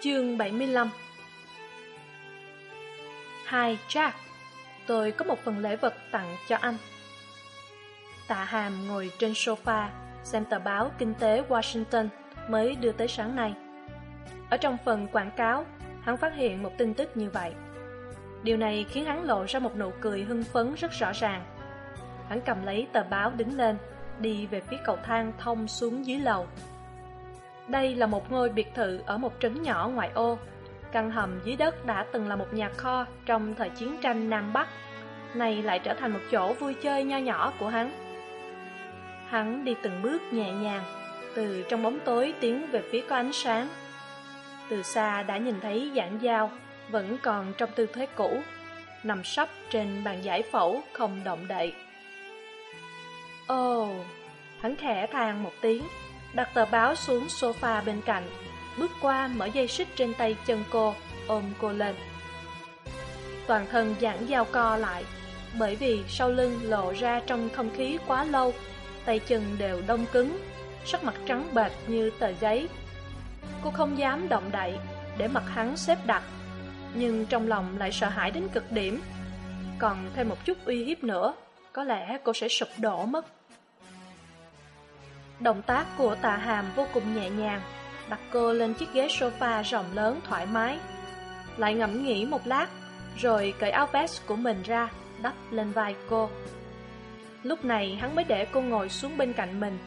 Chương 75 Hai, Jack, Tôi có một phần lễ vật tặng cho anh. Tạ Hàm ngồi trên sofa, Xem tờ báo Kinh tế Washington Mới đưa tới sáng nay. Ở trong phần quảng cáo, Hắn phát hiện một tin tức như vậy. Điều này khiến hắn lộ ra một nụ cười hưng phấn rất rõ ràng. Hắn cầm lấy tờ báo đứng lên, Đi về phía cầu thang thông xuống dưới lầu đây là một ngôi biệt thự ở một trấn nhỏ ngoại ô. Căn hầm dưới đất đã từng là một nhà kho trong thời chiến tranh Nam Bắc, nay lại trở thành một chỗ vui chơi nho nhỏ của hắn. Hắn đi từng bước nhẹ nhàng, từ trong bóng tối tiến về phía có ánh sáng. Từ xa đã nhìn thấy giảng dao, vẫn còn trong tư thế cũ, nằm sấp trên bàn giải phẫu không động đậy. Ồ, hắn khẽ than một tiếng, đặt tờ báo xuống sofa bên cạnh, bước qua mở dây xích trên tay chân cô, ôm cô lên. Toàn thân giãn dao co lại, bởi vì sau lưng lộ ra trong không khí quá lâu, tay chân đều đông cứng, sắc mặt trắng bệch như tờ giấy. Cô không dám động đậy để mặt hắn xếp đặt, nhưng trong lòng lại sợ hãi đến cực điểm. Còn thêm một chút uy hiếp nữa, có lẽ cô sẽ sụp đổ mất. Động tác của tạ hàm vô cùng nhẹ nhàng, đặt cô lên chiếc ghế sofa rộng lớn thoải mái. Lại ngẫm nghĩ một lát, rồi cởi áo vest của mình ra, đắp lên vai cô. Lúc này hắn mới để cô ngồi xuống bên cạnh mình,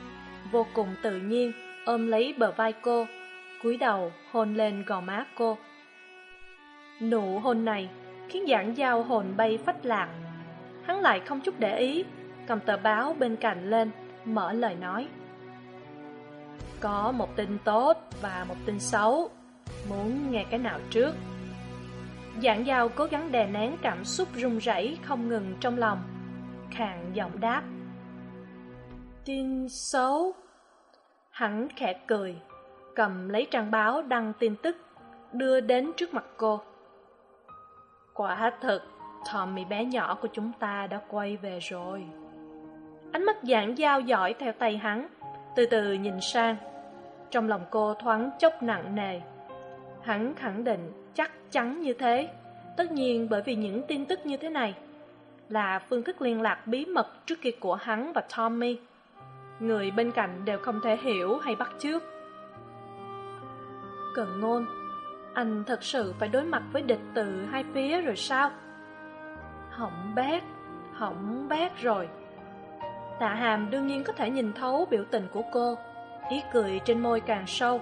vô cùng tự nhiên, ôm lấy bờ vai cô, cúi đầu hôn lên gò má cô. Nụ hôn này khiến giảng giao hồn bay phách lạc. Hắn lại không chút để ý, cầm tờ báo bên cạnh lên, mở lời nói. Có một tin tốt và một tin xấu. Muốn nghe cái nào trước? Dạng giao cố gắng đè nén cảm xúc run rẩy không ngừng trong lòng. Khàn giọng đáp. Tin xấu. Hắn khẽ cười, Cầm lấy trang báo đăng tin tức, Đưa đến trước mặt cô. Quả thật, Tommy bé nhỏ của chúng ta đã quay về rồi. Ánh mắt dạng giao dõi theo tay hắn, Từ từ nhìn sang trong lòng cô thoáng chốc nặng nề. Hắn khẳng định chắc chắn như thế, tất nhiên bởi vì những tin tức như thế này là phương thức liên lạc bí mật trước kia của hắn và Tommy. Người bên cạnh đều không thể hiểu hay bắt chước. Cần ngôn, anh thật sự phải đối mặt với địch từ hai phía rồi sao? Hỏng bét, hỏng bét rồi. Tạ Hàm đương nhiên có thể nhìn thấu biểu tình của cô ý cười trên môi càng sâu.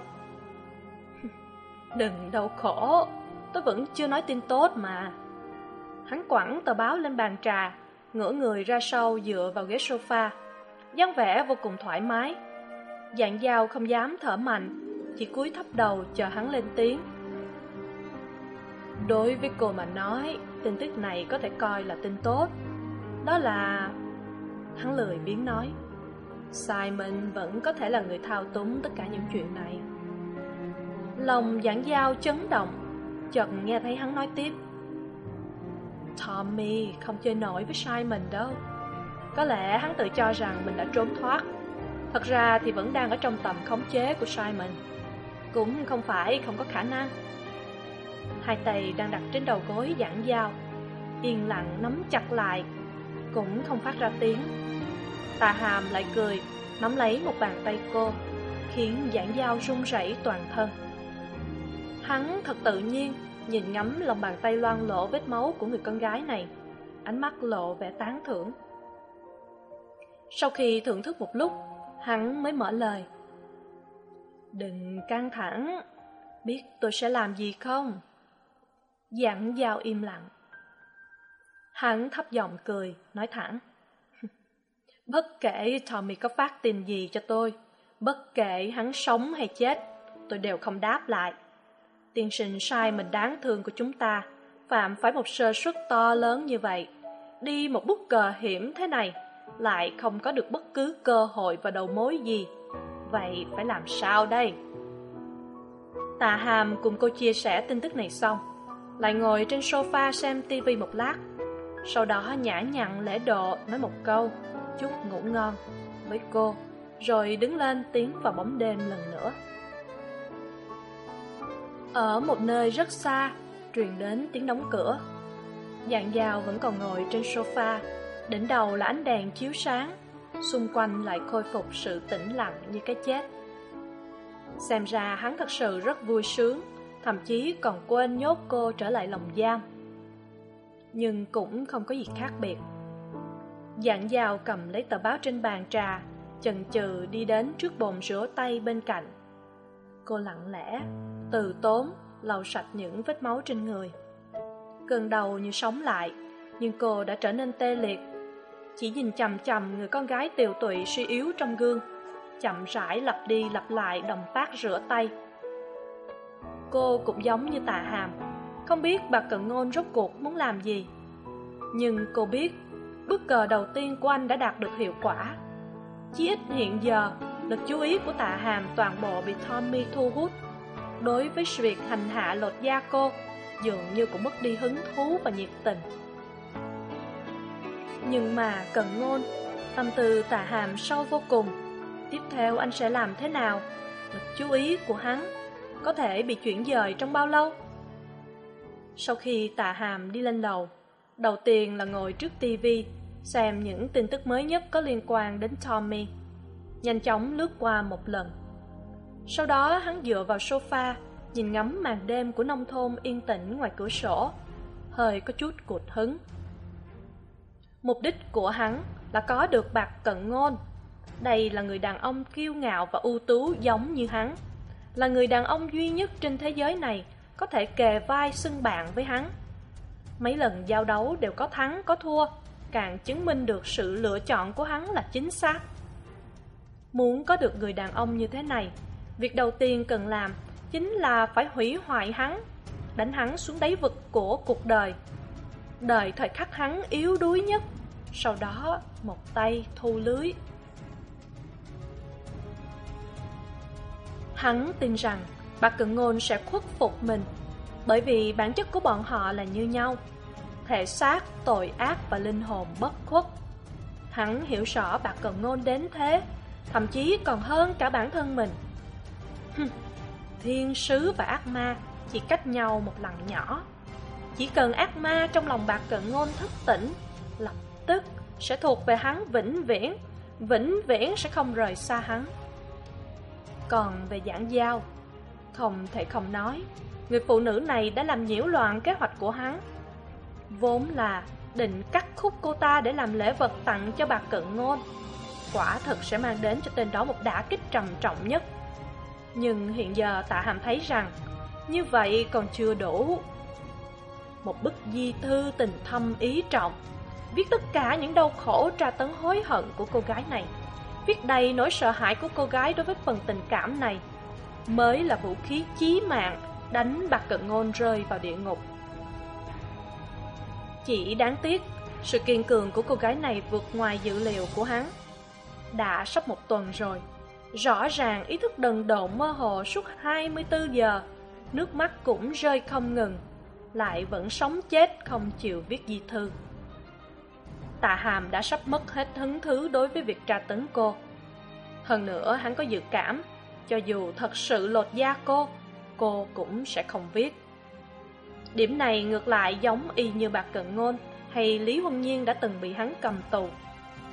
Đừng đau khổ, tôi vẫn chưa nói tin tốt mà. Hắn quẳng tờ báo lên bàn trà, ngửa người ra sau dựa vào ghế sofa, dáng vẻ vô cùng thoải mái. Dạng dao không dám thở mạnh, chỉ cúi thấp đầu chờ hắn lên tiếng. Đối với cô mà nói, tin tức này có thể coi là tin tốt. Đó là... Hắn lười biến nói. Simon vẫn có thể là người thao túng tất cả những chuyện này. Lòng giảng giao chấn động, chợt nghe thấy hắn nói tiếp. Tommy không chơi nổi với Simon đâu. Có lẽ hắn tự cho rằng mình đã trốn thoát. Thật ra thì vẫn đang ở trong tầm khống chế của Simon. Cũng không phải không có khả năng. Hai tay đang đặt trên đầu gối giảng giao, yên lặng nắm chặt lại, cũng không phát ra tiếng. Tà hàm lại cười, nắm lấy một bàn tay cô, khiến giảng dao run rẩy toàn thân. Hắn thật tự nhiên, nhìn ngắm lòng bàn tay loang lộ vết máu của người con gái này, ánh mắt lộ vẻ tán thưởng. Sau khi thưởng thức một lúc, hắn mới mở lời. Đừng căng thẳng, biết tôi sẽ làm gì không? Giảng dao im lặng. Hắn thấp giọng cười, nói thẳng. Bất kể Tommy có phát tin gì cho tôi, bất kể hắn sống hay chết, tôi đều không đáp lại. tiên sinh sai mình đáng thương của chúng ta phạm phải một sơ suất to lớn như vậy. Đi một bút cờ hiểm thế này lại không có được bất cứ cơ hội và đầu mối gì. Vậy phải làm sao đây? Tà hàm cùng cô chia sẻ tin tức này xong lại ngồi trên sofa xem tivi một lát. Sau đó nhã nhặn lễ độ nói một câu chúc ngủ ngon với cô, rồi đứng lên tiến vào bóng đêm lần nữa. Ở một nơi rất xa, truyền đến tiếng đóng cửa. Dạng dao vẫn còn ngồi trên sofa, đỉnh đầu là ánh đèn chiếu sáng, xung quanh lại khôi phục sự tĩnh lặng như cái chết. Xem ra hắn thật sự rất vui sướng, thậm chí còn quên nhốt cô trở lại lòng giam. Nhưng cũng không có gì khác biệt dạng dao cầm lấy tờ báo trên bàn trà, chần chừ đi đến trước bồn rửa tay bên cạnh. Cô lặng lẽ, từ tốn, lau sạch những vết máu trên người. Cơn đầu như sống lại, nhưng cô đã trở nên tê liệt. Chỉ nhìn chằm chằm người con gái tiều tụy suy yếu trong gương, chậm rãi lặp đi lặp lại động tác rửa tay. Cô cũng giống như tạ hàm, không biết bà cận ngôn rốt cuộc muốn làm gì. Nhưng cô biết bức cờ đầu tiên của anh đã đạt được hiệu quả. Chí ít hiện giờ, lực chú ý của tạ hàm toàn bộ bị tommy thu hút. Đối với việc hành hạ lột da cô, dường như cũng mất đi hứng thú và nhiệt tình. Nhưng mà cần ngôn, tâm tư tạ hàm sâu vô cùng. Tiếp theo anh sẽ làm thế nào? Lực chú ý của hắn có thể bị chuyển dời trong bao lâu? Sau khi tạ hàm đi lên lầu đầu tiên là ngồi trước TV xem những tin tức mới nhất có liên quan đến tommy. Nhanh chóng lướt qua một lần. Sau đó, hắn dựa vào sofa, nhìn ngắm màn đêm của nông thôn yên tĩnh ngoài cửa sổ. Hơi có chút cụt hứng. Mục đích của hắn là có được bạc cận ngôn. Đây là người đàn ông kiêu ngạo và ưu tú giống như hắn. Là người đàn ông duy nhất trên thế giới này có thể kề vai xưng bạn với hắn mấy lần giao đấu đều có thắng, có thua. Càng chứng minh được sự lựa chọn của hắn là chính xác. Muốn có được người đàn ông như thế này, việc đầu tiên cần làm chính là phải hủy hoại hắn, đánh hắn xuống đáy vực của cuộc đời. Đời thời khắc hắn yếu đuối nhất, sau đó một tay thu lưới. Hắn tin rằng bà cận ngôn sẽ khuất phục mình bởi vì bản chất của bọn họ là như nhau. Thể xác, tội ác và linh hồn bất khuất. Hắn hiểu rõ bạc cận ngôn đến thế, thậm chí còn hơn cả bản thân mình. Thiên sứ và ác ma chỉ cách nhau một lần nhỏ. Chỉ cần ác ma trong lòng bạc cận ngôn thức tỉnh, lập tức sẽ thuộc về hắn vĩnh viễn vĩnh viễn sẽ không rời xa hắn. Còn về giảng giao, không thể không nói người phụ nữ này đã làm nhiễu loạn kế hoạch của hắn. Vốn là định cắt khúc cô ta để làm lễ vật tặng cho bà cận ngôn. Quả thật sẽ mang đến cho tên đó một đả kích trầm trọng nhất. Nhưng hiện giờ tạ hàm thấy rằng như vậy còn chưa đủ. Một bức di thư tình thâm ý trọng, viết tất cả những đau khổ tra tấn hối hận của cô gái này. Viết đầy nỗi sợ hãi của cô gái đối với phần tình cảm này, mới là vũ khí chí mạng đánh bạc cận ngôn rơi vào địa ngục. Chỉ đáng tiếc, sự kiên cường của cô gái này vượt ngoài dự liệu của hắn. Đã sắp một tuần rồi, rõ ràng ý thức đần độn mơ hồ suốt hai mươi bốn giờ, nước mắt cũng rơi không ngừng, lại vẫn sống chết không chịu viết di thư. Tạ hàm đã sắp mất hết hứng thứ đối với việc tra tấn cô. Hơn nữa hắn có dự cảm, cho dù thật sự lột da cô cô cũng sẽ không viết điểm này ngược lại giống y như bạc cận ngôn hay lý huân nhiên đã từng bị hắn cầm tù.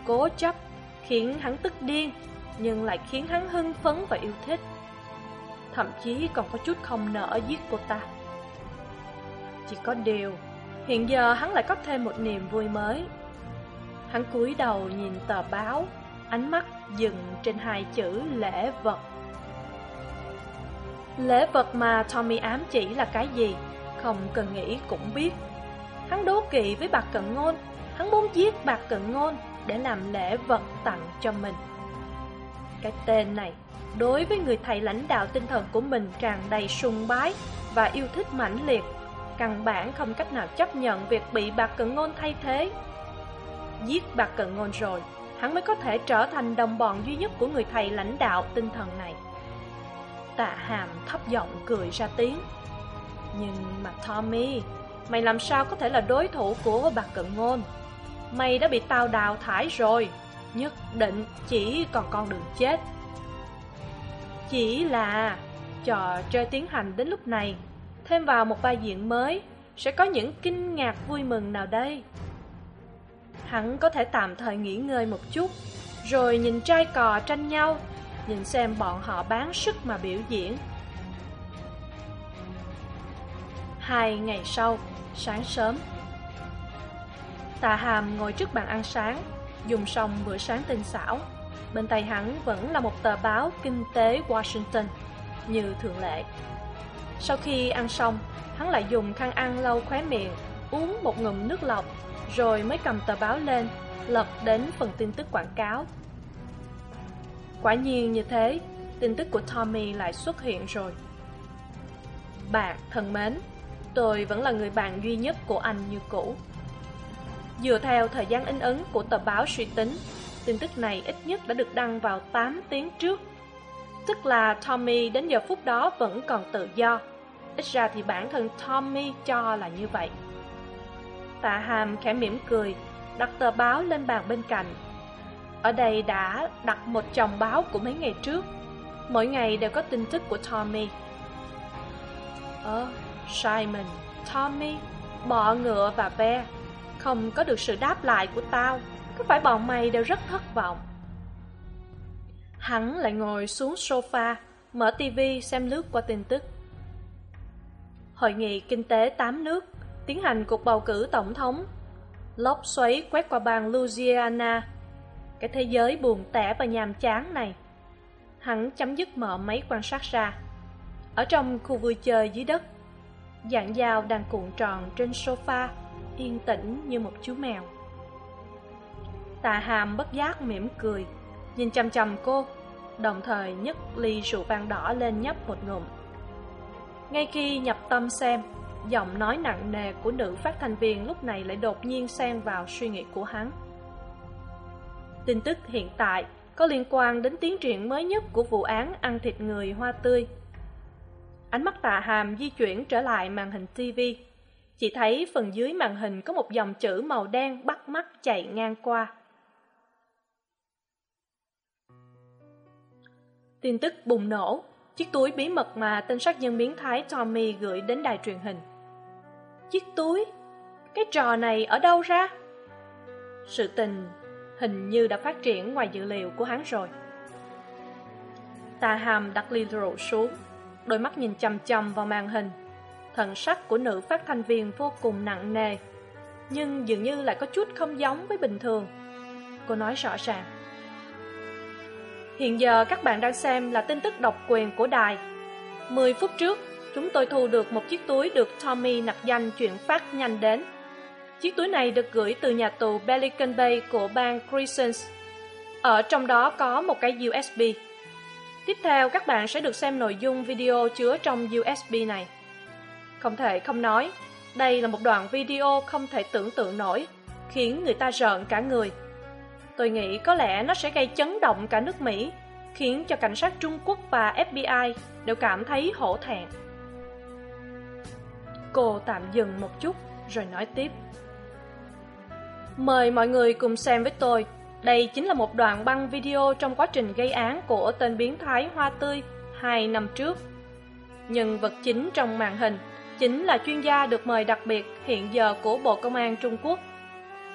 Cố chấp khiến hắn tức điên, nhưng lại khiến hắn hưng phấn và yêu thích. Thậm chí còn có chút không nỡ giết cô ta. Chỉ có điều, hiện giờ hắn lại có thêm một niềm vui mới. Hắn cúi đầu nhìn tờ báo, ánh mắt dừng trên hai chữ lễ vật lễ vật mà tommy ám chỉ là cái gì? Không cần nghĩ cũng biết. Hắn đố kỵ với bạc cận ngôn. Hắn muốn giết bạc cận ngôn để làm lễ vật tặng cho mình. Cái tên này, đối với người thầy lãnh đạo tinh thần của mình tràn đầy sùng bái và yêu thích mãnh liệt. Căn bản không cách nào chấp nhận việc bị bạc cận ngôn thay thế. Giết bạc cận ngôn rồi, hắn mới có thể trở thành đồng bọn duy nhất của người thầy lãnh đạo tinh thần này tạ hàm thấp giọng cười ra tiếng. Nhưng mà tommy, mày làm sao có thể là đối thủ của bạc cận ngôn? Mày đã bị tao đào thải rồi, nhất định chỉ còn con đường chết. Chỉ là trò chơi tiến hành đến lúc này, thêm vào một vai diễn mới, sẽ có những kinh ngạc vui mừng nào đây? Hắn có thể tạm thời nghỉ ngơi một chút, rồi nhìn trai cò tranh nhau nhìn xem bọn họ bán sức mà biểu diễn. Hai ngày sau, sáng sớm, tà hàm ngồi trước bàn ăn sáng, dùng xong bữa sáng tinh xảo. Bên tay hắn vẫn là một tờ báo kinh tế washington, như thường lệ. Sau khi ăn xong, hắn lại dùng khăn ăn lau khóe miệng, uống một ngụm nước lọc, rồi mới cầm tờ báo lên, lật đến phần tin tức quảng cáo quả nhiên như thế, tin tức của tommy lại xuất hiện rồi. Bạn thân mến, tôi vẫn là người bạn duy nhất của anh như cũ. Dựa theo thời gian in ấn của tờ báo suy tính, tin tức này ít nhất đã được đăng vào tám tiếng trước. Tức là tommy đến giờ phút đó vẫn còn tự do. Ít ra thì bản thân tommy cho là như vậy. Tạ hàm khẽ mỉm cười, đặt tờ báo lên bàn bên cạnh ở đây đã đặt một chồng báo của mấy ngày trước. Mỗi ngày đều có tin tức của tommy. Ờ, simon tommy bọ ngựa và ve. Không có được sự đáp lại của tao. Có phải bọn mày đều rất thất vọng? Hắn lại ngồi xuống sofa mở tivi xem lướt qua tin tức. Hội nghị kinh tế tám nước tiến hành cuộc bầu cử tổng thống. Lốc xoáy quét qua bang louisiana cái thế giới buồn tẻ và nhàm chán này. Hắn chấm dứt mở máy quan sát ra. Ở trong khu vui chơi dưới đất, dạng dao đang cuộn tròn trên sofa, yên tĩnh như một chú mèo. Tà hàm bất giác mỉm cười, nhìn chằm chằm cô, đồng thời nhấc ly rượu vang đỏ lên nhấp một ngụm. Ngay khi nhập tâm xem, giọng nói nặng nề của nữ phát thanh viên lúc này lại đột nhiên xen vào suy nghĩ của hắn tin tức hiện tại có liên quan đến tiến triển mới nhất của vụ án ăn thịt người hoa tươi. Ánh mắt tạ hàm di chuyển trở lại màn hình tv chỉ thấy phần dưới màn hình có một dòng chữ màu đen bắt mắt chạy ngang qua. Tin tức bùng nổ. Chiếc túi bí mật mà tên sát nhân biến thái tommy gửi đến đài truyền hình. Chiếc túi? Cái trò này ở đâu ra? Sự tình hình như đã phát triển ngoài dự liệu của hắn rồi. Tà hàm đặt ly rượu xuống, đôi mắt nhìn chằm chằm vào màn hình. Thần sắc của nữ phát thanh viên vô cùng nặng nề, nhưng dường như lại có chút không giống với bình thường. Cô nói rõ ràng. Hiện giờ các bạn đang xem là tin tức độc quyền của đài. Mười phút trước, chúng tôi thu được một chiếc túi được tommy nặc danh chuyển phát nhanh đến chiếc túi này được gửi từ nhà tù pelican bay của bang crescent ở trong đó có một cái usb tiếp theo, các bạn sẽ được xem nội dung video chứa trong usb này. Không thể không nói, đây là một đoạn video không thể tưởng tượng nổi, khiến người ta rợn cả người. Tôi nghĩ có lẽ nó sẽ gây chấn động cả nước mỹ, khiến cho cảnh sát trung quốc và fbi đều cảm thấy hổ thẹn. Cô tạm dừng một chút, rồi nói tiếp. Mời mọi người cùng xem với tôi. Đây chính là một đoạn băng video trong quá trình gây án của tên biến thái Hoa Tươi hai năm trước. Nhân vật chính trong màn hình chính là chuyên gia được mời đặc biệt hiện giờ của Bộ Công an Trung Quốc.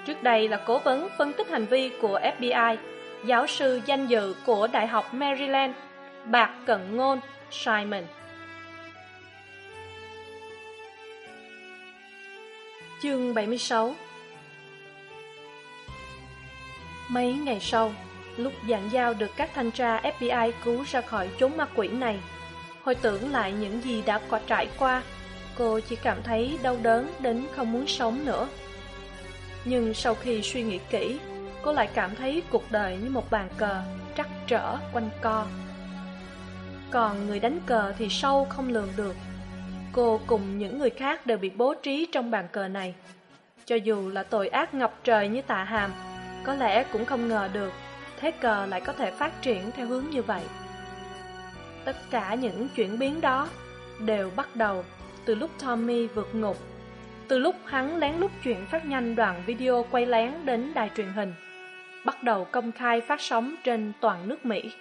Trước đây là cố vấn phân tích hành vi của FBI, giáo sư danh dự của Đại học Maryland, Bạc Cận Ngôn, Simon. Chương 76 mấy ngày sau, lúc dạng giao được các thanh tra fbi cứu ra khỏi chốn ma quỷ này, hồi tưởng lại những gì đã qua trải qua, cô chỉ cảm thấy đau đớn đến không muốn sống nữa. Nhưng sau khi suy nghĩ kỹ, cô lại cảm thấy cuộc đời như một bàn cờ trắc trở quanh co. Còn người đánh cờ thì sâu không lường được. Cô cùng những người khác đều bị bố trí trong bàn cờ này. Cho dù là tội ác ngập trời như tạ hàm có lẽ cũng không ngờ được, thế cờ lại có thể phát triển theo hướng như vậy. Tất cả những chuyển biến đó đều bắt đầu từ lúc tommy vượt ngục, từ lúc hắn lén lút chuyển phát nhanh đoạn video quay lén đến đài truyền hình, bắt đầu công khai phát sóng trên toàn nước mỹ.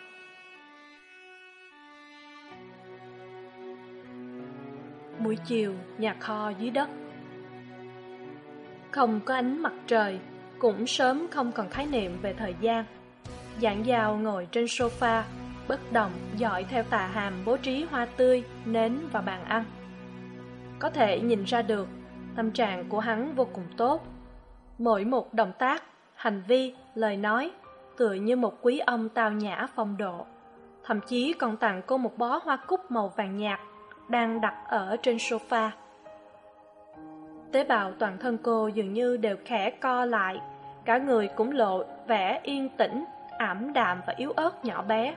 Buổi chiều, nhà kho dưới đất. Không có ánh mặt trời cũng sớm không còn khái niệm về thời gian. Dạng dào ngồi trên sofa, bất động dõi theo tà hàm bố trí hoa tươi, nến và bàn ăn. Có thể nhìn ra được, tâm trạng của hắn vô cùng tốt. Mỗi một động tác, hành vi, lời nói, tựa như một quý ông tao nhã phong độ. Thậm chí còn tặng cô một bó hoa cúc màu vàng nhạt đang đặt ở trên sofa. Tế bào toàn thân cô dường như đều khẽ co lại cả người cũng lộ vẻ yên tĩnh, ảm đạm và yếu ớt nhỏ bé.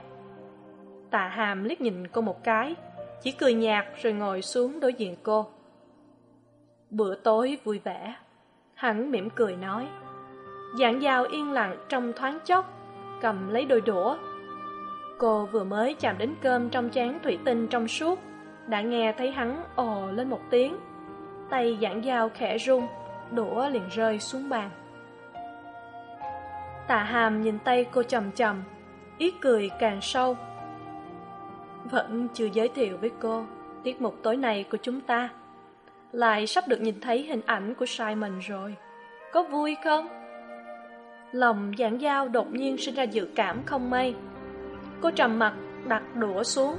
Tạ hàm liếc nhìn cô một cái, chỉ cười nhạt rồi ngồi xuống đối diện cô. Bữa tối vui vẻ, hắn mỉm cười nói. Giảng giao yên lặng trong thoáng chốc, cầm lấy đôi đũa. Cô vừa mới chạm đến cơm trong chén thủy tinh trong suốt, đã nghe thấy hắn ồ lên một tiếng. Tay giảng giao khẽ rung, đũa liền rơi xuống bàn tạ hàm nhìn tay cô chầm chầm, ý cười càng sâu. Vẫn chưa giới thiệu với cô, tiết mục tối nay của chúng ta. Lại sắp được nhìn thấy hình ảnh của simon rồi. Có vui không? Lòng giảng giao đột nhiên sinh ra dự cảm không may. Cô trầm mặt, đặt đũa xuống.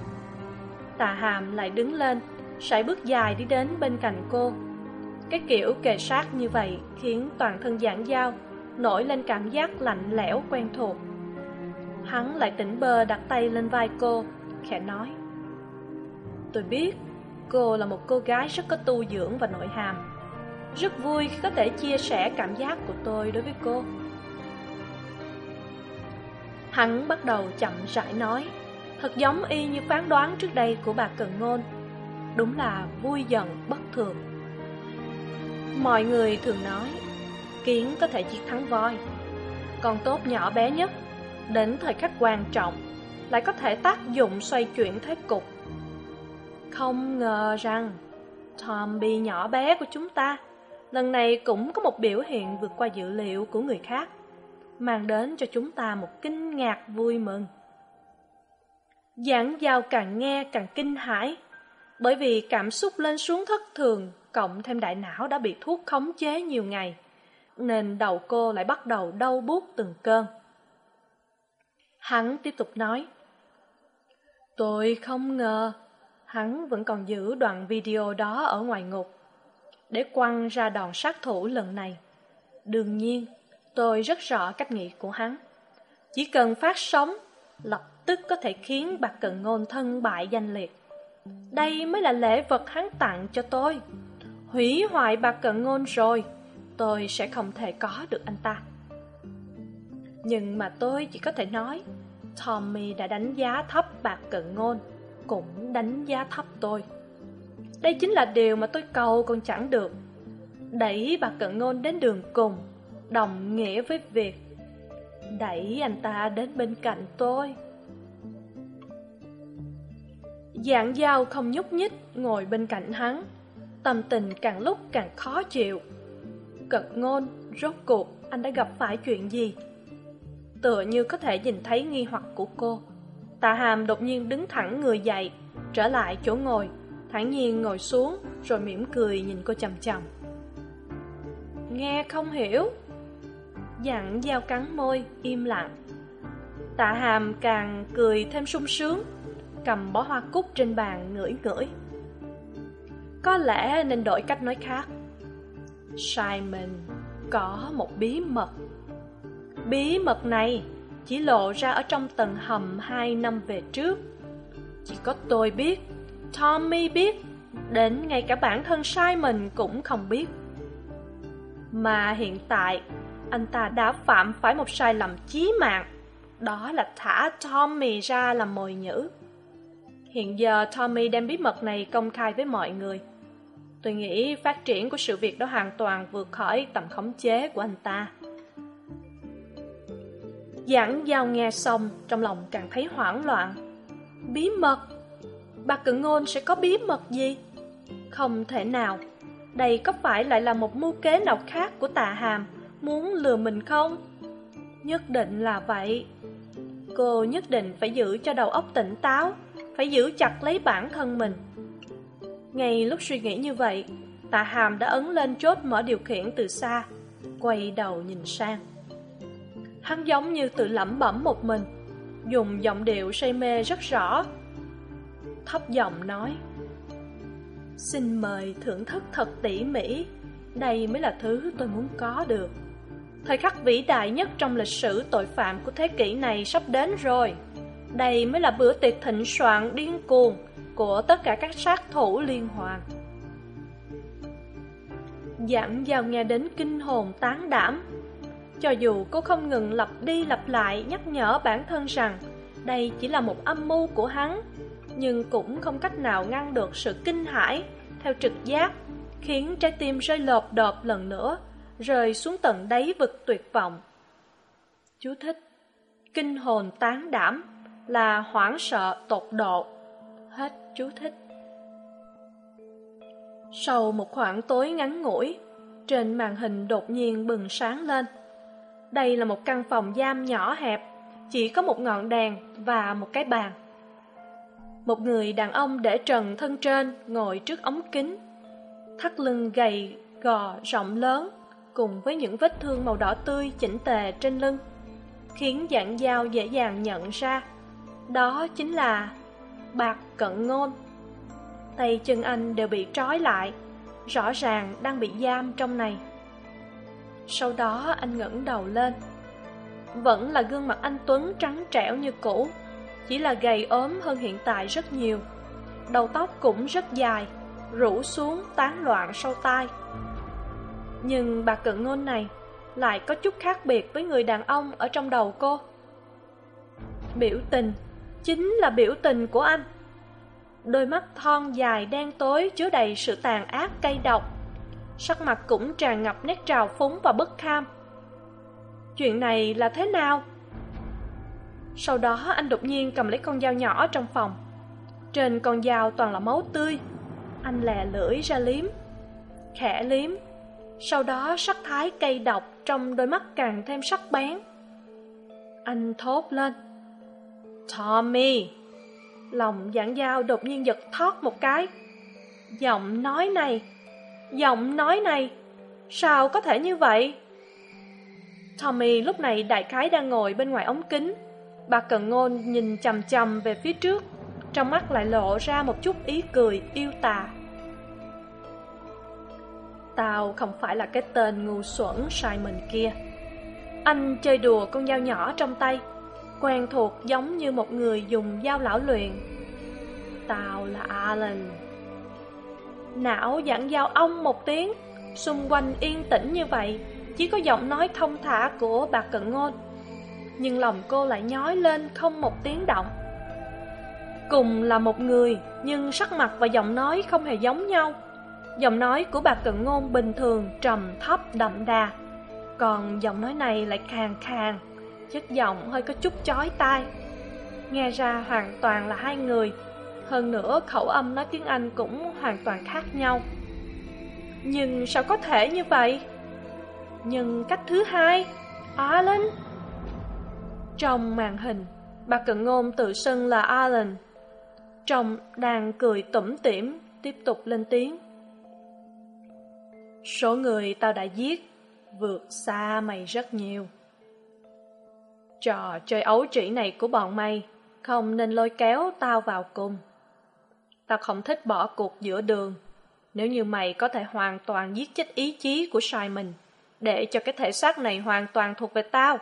Tạ hàm lại đứng lên, sải bước dài đi đến bên cạnh cô. Cái kiểu kề sát như vậy khiến toàn thân giảng giao nổi lên cảm giác lạnh lẽo quen thuộc. Hắn lại tỉnh bơ đặt tay lên vai cô, khẽ nói, tôi biết cô là một cô gái rất có tu dưỡng và nội hàm. Rất vui khi có thể chia sẻ cảm giác của tôi đối với cô. Hắn bắt đầu chậm rãi nói, thật giống y như phán đoán trước đây của bà cần ngôn. Đúng là vui giận bất thường. Mọi người thường nói kiến có thể chiến thắng voi. Con tốt nhỏ bé nhất, đến thời khắc quan trọng, lại có thể tác dụng xoay chuyển thế cục. Không ngờ rằng Tomby nhỏ bé của chúng ta, lần này cũng có một biểu hiện vượt qua dự liệu của người khác, mang đến cho chúng ta một kinh ngạc vui mừng. Giảng giao càng nghe càng kinh hãi, bởi vì cảm xúc lên xuống thất thường, cộng thêm đại não đã bị thuốc khống chế nhiều ngày nên đầu cô lại bắt đầu đau buốt từng cơn. Hắn tiếp tục nói, tôi không ngờ hắn vẫn còn giữ đoạn video đó ở ngoài ngục. Để quăng ra đòn sát thủ lần này, đương nhiên tôi rất rõ cách nghĩ của hắn. Chỉ cần phát sóng, lập tức có thể khiến bạc cận ngôn thân bại danh liệt. Đây mới là lễ vật hắn tặng cho tôi. Hủy hoại bạc cận ngôn rồi tôi sẽ không thể có được anh ta. Nhưng mà tôi chỉ có thể nói, tommy đã đánh giá thấp bạc cận ngôn, cũng đánh giá thấp tôi. Đây chính là điều mà tôi cầu còn chẳng được. Đẩy bạc cận ngôn đến đường cùng, đồng nghĩa với việc đẩy anh ta đến bên cạnh tôi. Dạng dao không nhúc nhích ngồi bên cạnh hắn, tâm tình càng lúc càng khó chịu cật ngôn, rốt cuộc anh đã gặp phải chuyện gì? Tựa như có thể nhìn thấy nghi hoặc của cô. Tạ hàm đột nhiên đứng thẳng người dậy, trở lại chỗ ngồi. Thản nhiên ngồi xuống, rồi mỉm cười nhìn cô chằm chằm. Nghe không hiểu. Dặn dao cắn môi, im lặng. Tạ hàm càng cười thêm sung sướng, cầm bó hoa cúc trên bàn ngửi ngửi. Có lẽ nên đổi cách nói khác simon có một bí mật. Bí mật này chỉ lộ ra ở trong tầng hầm hai năm về trước. Chỉ có tôi biết, tommy biết, đến ngay cả bản thân simon cũng không biết. Mà hiện tại, anh ta đã phạm phải một sai lầm chí mạng. Đó là thả tommy ra làm mồi nhữ Hiện giờ Tommy đem bí mật này công khai với mọi người. Tôi nghĩ phát triển của sự việc đó hoàn toàn vượt khỏi tầm khống chế của anh ta. Giảng giao nghe xong, trong lòng càng thấy hoảng loạn. Bí mật? Bà cự ngôn sẽ có bí mật gì? Không thể nào. Đây có phải lại là một mưu kế nào khác của tà hàm, muốn lừa mình không? Nhất định là vậy. Cô nhất định phải giữ cho đầu óc tỉnh táo, phải giữ chặt lấy bản thân mình. Ngay lúc suy nghĩ như vậy, tạ hàm đã ấn lên chốt mở điều khiển từ xa, quay đầu nhìn sang. Hắn giống như tự lẩm bẩm một mình, dùng giọng điệu say mê rất rõ. Thấp giọng nói, Xin mời thưởng thức thật tỉ mỉ, đây mới là thứ tôi muốn có được. Thời khắc vĩ đại nhất trong lịch sử tội phạm của thế kỷ này sắp đến rồi. Đây mới là bữa tiệc thịnh soạn điên cuồng của tất cả các sát thủ liên hoàn. Giảm vào nghe đến kinh hồn tán đảm. Cho dù cô không ngừng lặp đi lặp lại nhắc nhở bản thân rằng đây chỉ là một âm mưu của hắn, nhưng cũng không cách nào ngăn được sự kinh hãi theo trực giác, khiến trái tim rơi lộp đột lần nữa, rơi xuống tận đáy vực tuyệt vọng. Chú thích Kinh hồn tán đảm là hoảng sợ tột độ. Hết chú thích. Sau một khoảng tối ngắn ngủi, trên màn hình đột nhiên bừng sáng lên. Đây là một căn phòng giam nhỏ hẹp, chỉ có một ngọn đèn và một cái bàn. Một người đàn ông để trần thân trên ngồi trước ống kính. Thắt lưng gầy, gò, rộng lớn, cùng với những vết thương màu đỏ tươi chỉnh tề trên lưng, khiến dạng dao dễ dàng nhận ra. Đó chính là bạc cận ngôn. Tay chân anh đều bị trói lại, rõ ràng đang bị giam trong này. Sau đó anh ngẩng đầu lên. Vẫn là gương mặt anh Tuấn trắng trẻo như cũ, chỉ là gầy ốm hơn hiện tại rất nhiều. Đầu tóc cũng rất dài, rủ xuống tán loạn sau tai. Nhưng bà cận ngôn này lại có chút khác biệt với người đàn ông ở trong đầu cô. Biểu tình, chính là biểu tình của anh. Đôi mắt thon dài đen tối chứa đầy sự tàn ác cay độc. Sắc mặt cũng tràn ngập nét trào phúng và bất kham. Chuyện này là thế nào? Sau đó, anh đột nhiên cầm lấy con dao nhỏ trong phòng. Trên con dao toàn là máu tươi. Anh lè lưỡi ra liếm. Khẽ liếm. Sau đó, sắc thái cay độc trong đôi mắt càng thêm sắc bén. Anh thốt lên. Tommy! Lòng giảng dao đột nhiên giật thoát một cái. Giọng nói này, giọng nói này, sao có thể như vậy? Tommy lúc này đại khái đang ngồi bên ngoài ống kính. Bà Cần Ngôn nhìn chầm chầm về phía trước, trong mắt lại lộ ra một chút ý cười yêu tà. Tao không phải là cái tên ngu xuẩn Simon kia. Anh chơi đùa con dao nhỏ trong tay, quen thuộc giống như một người dùng dao lão luyện. Tao là Alan. Não dặn dao ông một tiếng, xung quanh yên tĩnh như vậy, chỉ có giọng nói thông thả của bà Cận Ngôn. Nhưng lòng cô lại nhói lên không một tiếng động. Cùng là một người, nhưng sắc mặt và giọng nói không hề giống nhau. Giọng nói của bà Cận Ngôn bình thường, trầm thấp đậm đà. Còn giọng nói này lại khàn khàn, chất giọng hơi có chút chói tai. Nghe ra hoàn toàn là hai người, hơn nữa khẩu âm nói tiếng Anh cũng hoàn toàn khác nhau. Nhưng sao có thể như vậy? Nhưng cách thứ hai, Alan. Trong màn hình, bà cận ngôn tự xưng là Alan. Trong đang cười tủm tỉm, tiếp tục lên tiếng. Số người tao đã giết vượt xa mày rất nhiều. Trò chơi ấu trĩ này của bọn mày không nên lôi kéo tao vào cùng. Tao không thích bỏ cuộc giữa đường. Nếu như mày có thể hoàn toàn giết chết ý chí của Simon, để cho cái thể xác này hoàn toàn thuộc về tao,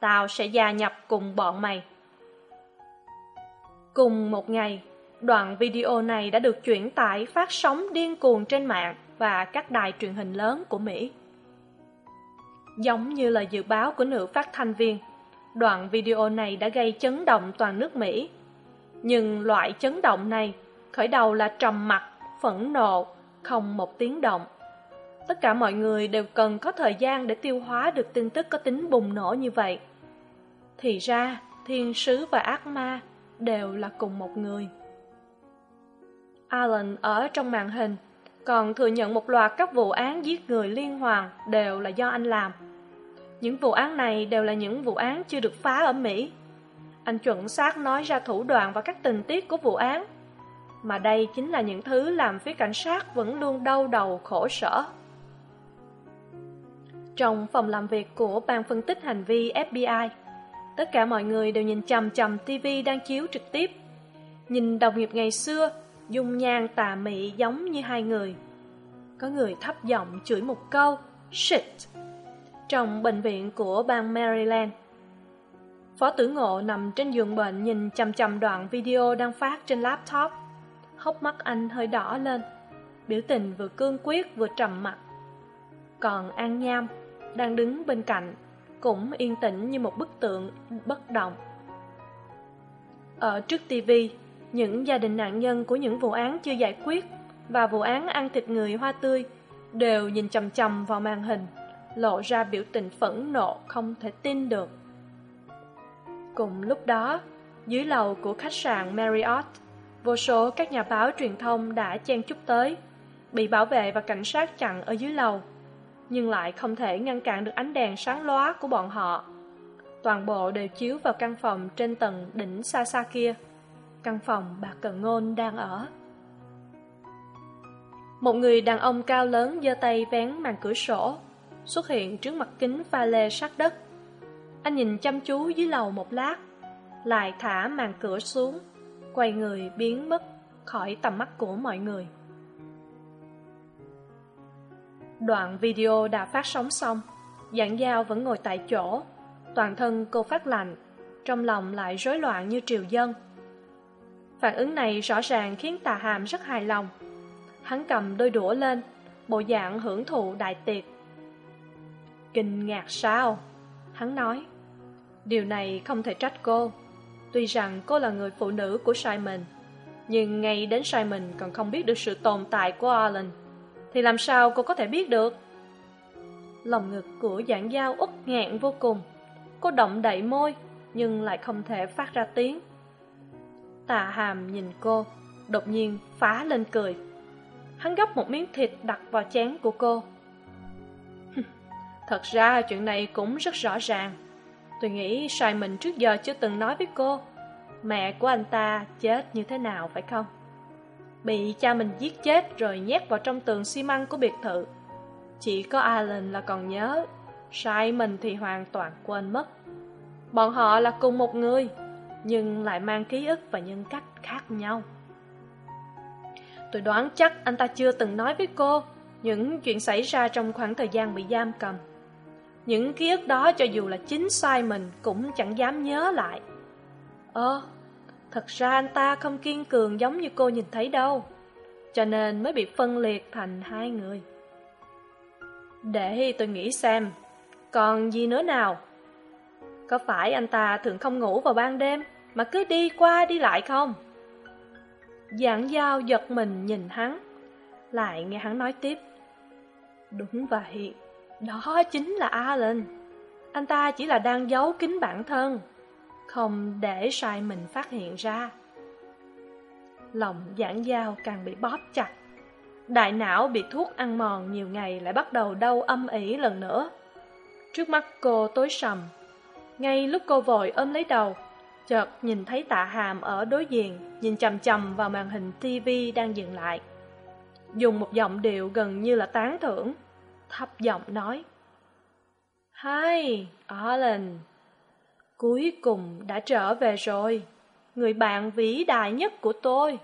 tao sẽ gia nhập cùng bọn mày. Cùng một ngày, đoạn video này đã được chuyển tải phát sóng điên cuồng trên mạng và các đài truyền hình lớn của Mỹ. Giống như lời dự báo của nữ phát thanh viên, đoạn video này đã gây chấn động toàn nước Mỹ. nhưng loại chấn động này khởi đầu là trầm mặc, phẫn nộ, không một tiếng động. Tất cả mọi người đều cần có thời gian để tiêu hóa được tin tức có tính bùng nổ như vậy. Thì ra, thiên sứ và ác ma đều là cùng một người. Alan ở trong màn hình, còn thừa nhận một loạt các vụ án giết người liên hoàn đều là do anh làm những vụ án này đều là những vụ án chưa được phá ở mỹ. Anh chuẩn xác nói ra thủ đoạn và các tình tiết của vụ án. Mà đây chính là những thứ làm phía cảnh sát vẫn luôn đau đầu, khổ sở. Trong phòng làm việc của ban phân tích hành vi fbi tất cả mọi người đều nhìn chằm chằm tv đang chiếu trực tiếp. Nhìn đồng nghiệp ngày xưa, dung nhan tà mị giống như hai người. Có người thấp giọng chửi một câu, shit trong bệnh viện của bang maryland. Phó tử ngộ nằm trên giường bệnh nhìn chầm chầm đoạn video đang phát trên laptop. Hốc mắt anh hơi đỏ lên, biểu tình vừa cương quyết vừa trầm mặc. Còn an nham đang đứng bên cạnh, cũng yên tĩnh như một bức tượng bất động. Ở trước tv những gia đình nạn nhân của những vụ án chưa giải quyết và vụ án ăn thịt người hoa tươi đều nhìn chầm chầm vào màn hình lộ ra biểu tình phẫn nộ không thể tin được. Cùng lúc đó, dưới lầu của khách sạn marriott, vô số các nhà báo truyền thông đã chen chúc tới, bị bảo vệ và cảnh sát chặn ở dưới lầu, nhưng lại không thể ngăn cản được ánh đèn sáng lóa của bọn họ. Toàn bộ đều chiếu vào căn phòng trên tầng đỉnh xa xa kia, căn phòng bà cần ngôn đang ở. Một người đàn ông cao lớn giơ tay vén màn cửa sổ xuất hiện trước mặt kính pha lê sát đất. Anh nhìn chăm chú dưới lầu một lát, lại thả màn cửa xuống, quay người biến mất khỏi tầm mắt của mọi người. Đoạn video đã phát sóng xong dạng giao vẫn ngồi tại chỗ, toàn thân cô phát lạnh, trong lòng lại rối loạn như triều dân. Phản ứng này rõ ràng khiến tà hàm rất hài lòng. Hắn cầm đôi đũa lên, bộ dạng hưởng thụ đại tiệc kinh ngạc sao? Hắn nói, điều này không thể trách cô. Tuy rằng cô là người phụ nữ của simon, nhưng ngay đến simon còn không biết được sự tồn tại của alan, thì làm sao cô có thể biết được? Lòng ngực của giảng giao út ngạn vô cùng. Cô động đậy môi, nhưng lại không thể phát ra tiếng. Tà hàm nhìn cô, đột nhiên phá lên cười. Hắn gấp một miếng thịt đặt vào chén của cô thật ra, chuyện này cũng rất rõ ràng. Tôi nghĩ sai mình trước giờ chưa từng nói với cô. Mẹ của anh ta chết như thế nào, phải không? Bị cha mình giết chết rồi nhét vào trong tường xi măng của biệt thự. Chỉ có alan là còn nhớ. Sai mình thì hoàn toàn quên mất. Bọn họ là cùng một người, nhưng lại mang ký ức và nhân cách khác nhau. Tôi đoán chắc anh ta chưa từng nói với cô những chuyện xảy ra trong khoảng thời gian bị giam cầm những ký ức đó cho dù là chính sai mình cũng chẳng dám nhớ lại. Ơ, thật ra anh ta không kiên cường giống như cô nhìn thấy đâu, cho nên mới bị phân liệt thành hai người. Để tôi nghĩ xem, còn gì nữa nào? Có phải anh ta thường không ngủ vào ban đêm mà cứ đi qua đi lại không? Giảng giao giật mình nhìn hắn, lại nghe hắn nói tiếp. Đúng vậy đó chính là alan. Anh ta chỉ là đang giấu kín bản thân, không để sai mình phát hiện ra. Lòng giảng giao càng bị bóp chặt. Đại não bị thuốc ăn mòn nhiều ngày lại bắt đầu đau âm ỉ lần nữa. Trước mắt cô tối sầm. Ngay lúc cô vội ôm lấy đầu, chợt nhìn thấy tạ hàm ở đối diện, nhìn chầm chầm vào màn hình tv đang dừng lại. Dùng một giọng điệu gần như là tán thưởng thấp giọng nói. Hi alan, cuối cùng đã trở về rồi. Người bạn vĩ đại nhất của tôi.